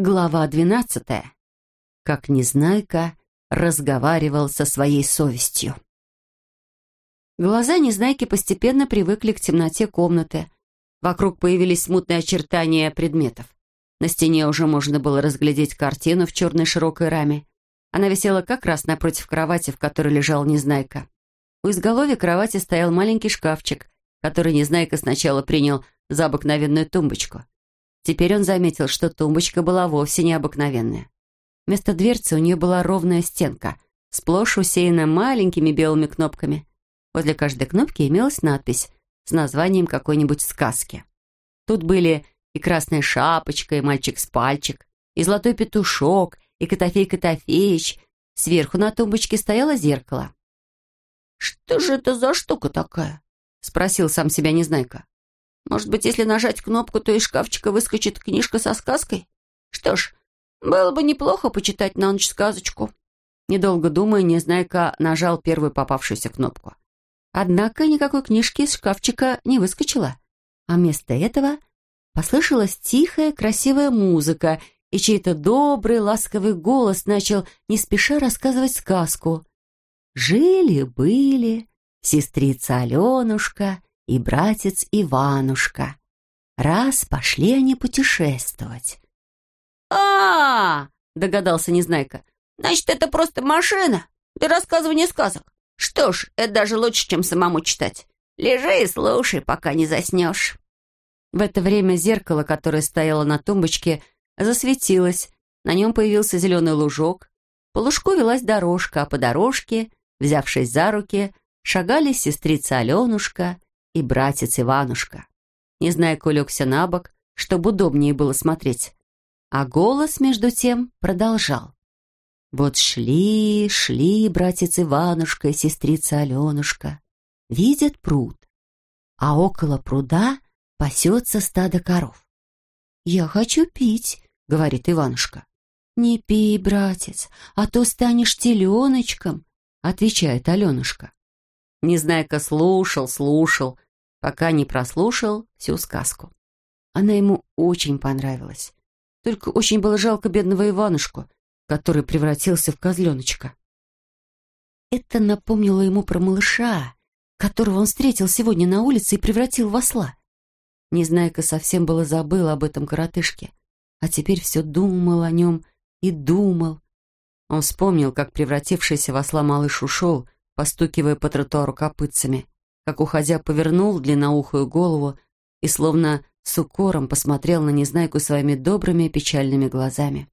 Глава двенадцатая. Как Незнайка разговаривал со своей совестью. Глаза Незнайки постепенно привыкли к темноте комнаты. Вокруг появились смутные очертания предметов. На стене уже можно было разглядеть картину в черной широкой раме. Она висела как раз напротив кровати, в которой лежал Незнайка. У изголовья кровати стоял маленький шкафчик, который Незнайка сначала принял за обыкновенную тумбочку. Теперь он заметил, что тумбочка была вовсе необыкновенная. Вместо дверцы у нее была ровная стенка, сплошь усеянная маленькими белыми кнопками. Возле каждой кнопки имелась надпись с названием какой-нибудь сказки. Тут были и красная шапочка, и мальчик с пальчик, и золотой петушок, и Котофей Котофеич. Сверху на тумбочке стояло зеркало. «Что же это за штука такая?» — спросил сам себя Незнайка. Может быть, если нажать кнопку, то из шкафчика выскочит книжка со сказкой? Что ж, было бы неплохо почитать на ночь сказочку. Недолго думая, Незнайка нажал первую попавшуюся кнопку. Однако никакой книжки из шкафчика не выскочила. А вместо этого послышалась тихая, красивая музыка, и чей-то добрый, ласковый голос начал не спеша рассказывать сказку. Жили-были сестрица Аленушка и братец Иванушка. Раз пошли они путешествовать. а, -а, -а догадался Незнайка. «Значит, это просто машина для рассказывания сказок. Что ж, это даже лучше, чем самому читать. Лежи и слушай, пока не заснешь». В это время зеркало, которое стояло на тумбочке, засветилось. На нем появился зеленый лужок. По лужку велась дорожка, а по дорожке, взявшись за руки, шагали сестрица Аленушка и братец Иванушка. Не зная, улегся на бок, чтобы удобнее было смотреть. А голос, между тем, продолжал. Вот шли, шли братец Иванушка и сестрица Аленушка. Видят пруд, а около пруда пасется стадо коров. «Я хочу пить», — говорит Иванушка. «Не пей, братец, а то станешь теленочком», — отвечает Аленушка. Незнайка слушал, слушал, пока не прослушал всю сказку. Она ему очень понравилась. Только очень было жалко бедного Иванушку, который превратился в козленочка. Это напомнило ему про малыша, которого он встретил сегодня на улице и превратил в осла. Незнайка совсем было забыл об этом коротышке, а теперь все думал о нем и думал. Он вспомнил, как превратившийся в осла малыш ушел, постукивая по тротуару копытцами, как, уходя, повернул длинноухую голову и, словно с укором, посмотрел на Незнайку своими добрыми печальными глазами.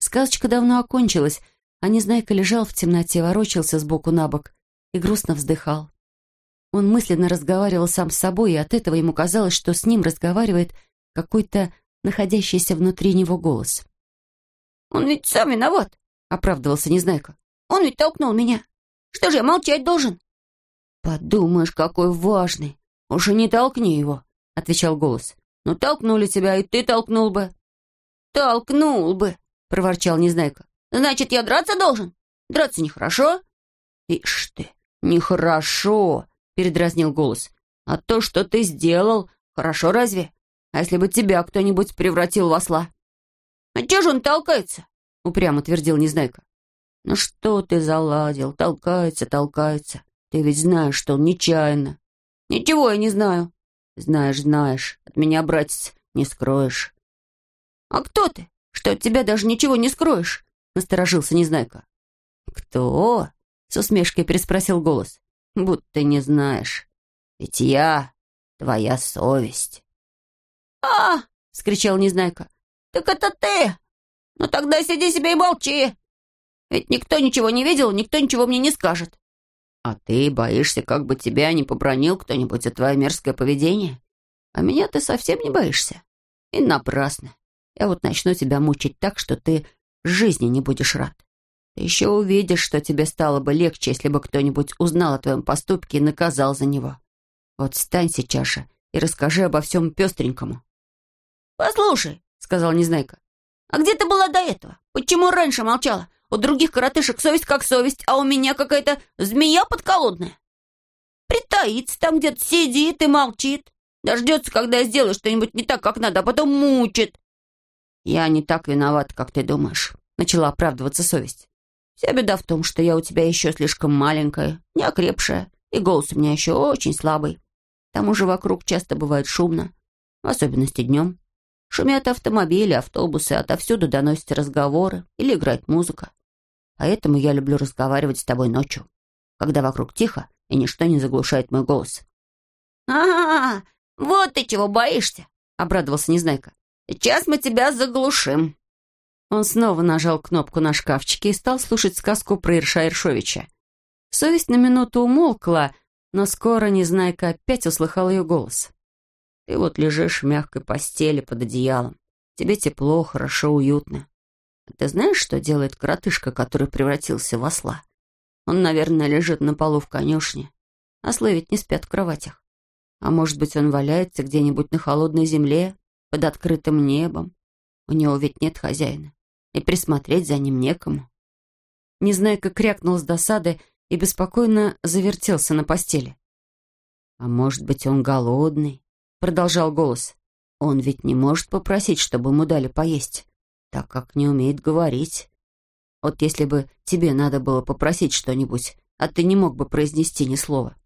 Сказочка давно окончилась, а Незнайка лежал в темноте, ворочался сбоку на бок и грустно вздыхал. Он мысленно разговаривал сам с собой, и от этого ему казалось, что с ним разговаривает какой-то находящийся внутри него голос. «Он ведь сам виноват», — оправдывался Незнайка. «Он ведь толкнул меня. Что же я молчать должен?» «Подумаешь, какой важный! Уже не толкни его!» — отвечал голос. «Ну, толкнули тебя, и ты толкнул бы!» «Толкнул бы!» — проворчал Незнайка. «Значит, я драться должен? Драться нехорошо?» «Ишь ты, нехорошо!» — передразнил голос. «А то, что ты сделал, хорошо разве? А если бы тебя кто-нибудь превратил в осла?» «А чего же он толкается?» — упрямо твердил Незнайка. «Ну что ты заладил? Толкается, толкается. Ты ведь знаешь, что он нечаянно». «Ничего я не знаю». «Знаешь, знаешь. От меня, братец, не скроешь». «А кто ты? Что от тебя даже ничего не скроешь?» Насторожился Незнайка. «Кто?» — с усмешкой переспросил голос. «Будто не знаешь. Ведь я твоя совесть». «А!» — скричал Незнайка. «Так это ты! Ну тогда сиди себе и молчи!» Ведь никто ничего не видел, никто ничего мне не скажет. А ты боишься, как бы тебя не побронил кто-нибудь за твое мерзкое поведение? А меня ты совсем не боишься. И напрасно. Я вот начну тебя мучить так, что ты жизни не будешь рад. Ты еще увидишь, что тебе стало бы легче, если бы кто-нибудь узнал о твоем поступке и наказал за него. Вот встань сейчас же и расскажи обо всем пестренькому. «Послушай», — сказал Незнайка, — «а где ты была до этого? Почему раньше молчала? У других коротышек совесть как совесть, а у меня какая-то змея подколодная. Притаится там где-то, сидит и молчит. Дождется, когда я сделаю что-нибудь не так, как надо, а потом мучит. «Я не так виноват, как ты думаешь», — начала оправдываться совесть. «Вся беда в том, что я у тебя еще слишком маленькая, неокрепшая, и голос у меня еще очень слабый. К тому же вокруг часто бывает шумно, в особенности днем. Шумят автомобили, автобусы, отовсюду доносятся разговоры или играет музыка. Поэтому я люблю разговаривать с тобой ночью, когда вокруг тихо и ничто не заглушает мой голос. «А, -а, -а вот ты чего боишься!» — обрадовался Незнайка. «Сейчас мы тебя заглушим». Он снова нажал кнопку на шкафчике и стал слушать сказку про Ирша Иршовича. Совесть на минуту умолкла, но скоро Незнайка опять услыхал ее голос. «Ты вот лежишь в мягкой постели под одеялом. Тебе тепло, хорошо, уютно. А ты знаешь, что делает коротышка, который превратился в осла? Он, наверное, лежит на полу в конюшне. Ослы ведь не спят в кроватях. А может быть, он валяется где-нибудь на холодной земле, под открытым небом. У него ведь нет хозяина, и присмотреть за ним некому. Незнайка крякнул с досады и беспокойно завертелся на постели. «А может быть, он голодный?» — продолжал голос. «Он ведь не может попросить, чтобы ему дали поесть, так как не умеет говорить. Вот если бы тебе надо было попросить что-нибудь, а ты не мог бы произнести ни слова».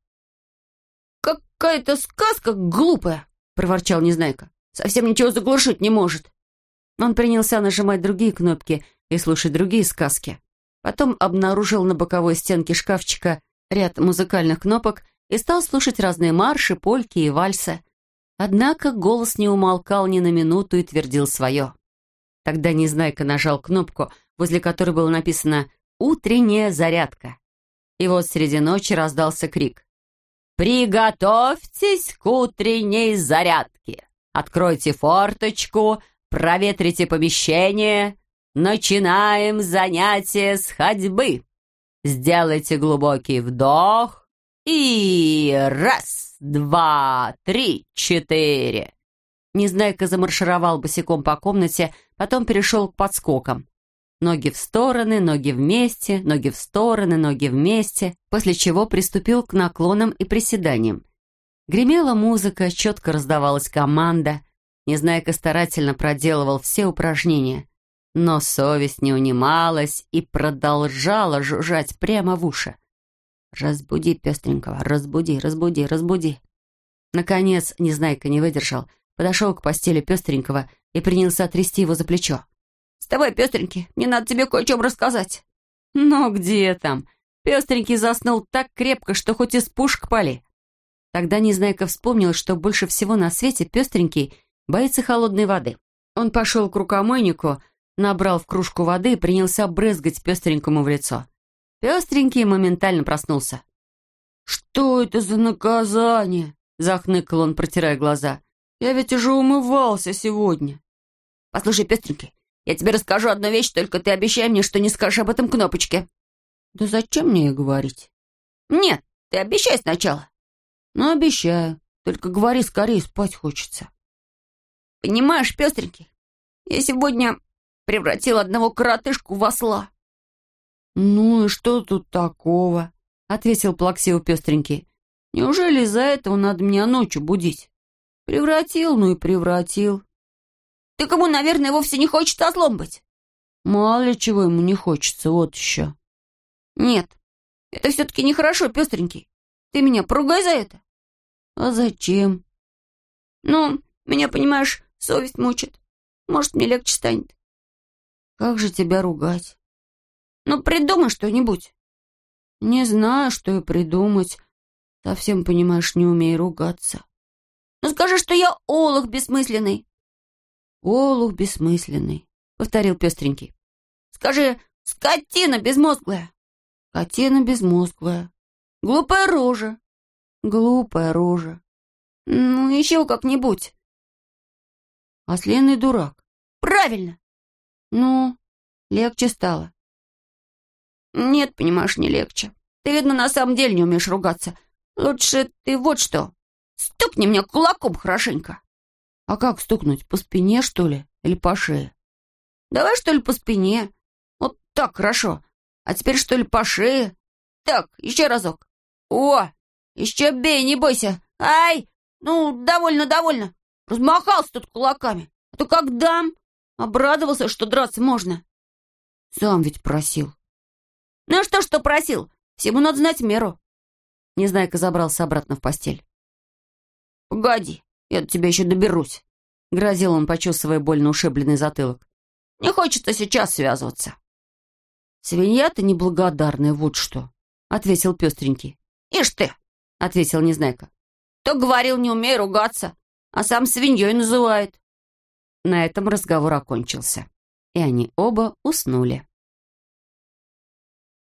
«Какая-то сказка глупая!» — проворчал Незнайка. «Совсем ничего заглушить не может!» Он принялся нажимать другие кнопки и слушать другие сказки. Потом обнаружил на боковой стенке шкафчика ряд музыкальных кнопок и стал слушать разные марши, польки и вальсы. Однако голос не умолкал ни на минуту и твердил свое. Тогда Незнайка нажал кнопку, возле которой было написано «Утренняя зарядка». И вот среди ночи раздался крик. «Приготовьтесь к утренней зарядке! Откройте форточку, проветрите помещение, начинаем занятие с ходьбы. Сделайте глубокий вдох и раз, два, три, четыре». Незнайка замаршировал босиком по комнате, потом перешел к подскокам. Ноги в стороны, ноги вместе, ноги в стороны, ноги вместе, после чего приступил к наклонам и приседаниям. Гремела музыка, четко раздавалась команда. Незнайка старательно проделывал все упражнения. Но совесть не унималась и продолжала жужжать прямо в уши. «Разбуди пестренького, разбуди, разбуди, разбуди». Наконец Незнайка не выдержал, подошел к постели пестренького и принялся трясти его за плечо. «Вставай, пестренький, мне надо тебе кое о чем рассказать». «Ну где там?» Пестренький заснул так крепко, что хоть из пушек пали. Тогда Незнайка вспомнил, что больше всего на свете пестренький боится холодной воды. Он пошел к рукомойнику, набрал в кружку воды и принялся брызгать пестренькому в лицо. Пестренький моментально проснулся. «Что это за наказание?» — захныкал он, протирая глаза. «Я ведь уже умывался сегодня». «Послушай, пестренький, я тебе расскажу одну вещь, только ты обещай мне, что не скажешь об этом кнопочке». «Да зачем мне ее говорить?» «Нет, ты обещай сначала». «Ну, обещаю. Только говори скорее, спать хочется». «Понимаешь, пестренький, я сегодня превратил одного коротышку в осла». «Ну и что тут такого?» — ответил плаксиво пестренький. «Неужели из-за этого надо меня ночью будить?» «Превратил, ну и превратил. Ты кому, наверное, вовсе не хочется ослом быть?» «Мало ли чего ему не хочется, вот еще». «Нет, это все-таки нехорошо, пестренький. Ты меня поругай за это». «А зачем?» «Ну, меня, понимаешь, совесть мучит. Может, мне легче станет». «Как же тебя ругать?» «Ну, придумай что-нибудь». «Не знаю, что и придумать. Совсем, понимаешь, не умею ругаться». «Ну, скажи, что я олух бессмысленный». «Олух бессмысленный», — повторил пестренький. «Скажи, скотина безмозглая». «Скотина безмозглая». «Глупая рожа». «Глупая рожа». «Ну, еще как-нибудь». «Ослиный дурак». «Правильно». «Ну, легче стало». «Нет, понимаешь, не легче. Ты, видно, на самом деле не умеешь ругаться. Лучше ты вот что. Стукни меня кулаком хорошенько». А как стукнуть? По спине, что ли? Или по шее? Давай, что ли, по спине. Вот так, хорошо. А теперь, что ли, по шее? Так, еще разок. О, еще бей, не бойся. Ай! Ну, довольно, довольно. Размахался тут кулаками. А то как дам. Обрадовался, что драться можно. Сам ведь просил. Ну что, что просил? Всему надо знать меру. Незнайка забрался обратно в постель. «Погоди, я до тебя еще доберусь», — грозил он, почесывая больно ушибленный затылок. «Не хочется сейчас связываться». «Свинья-то неблагодарная, вот что», — ответил пестренький. «Ишь ты», — ответил Незнайка. «Кто говорил, не умею ругаться, а сам свиньей называет». На этом разговор окончился, и они оба уснули.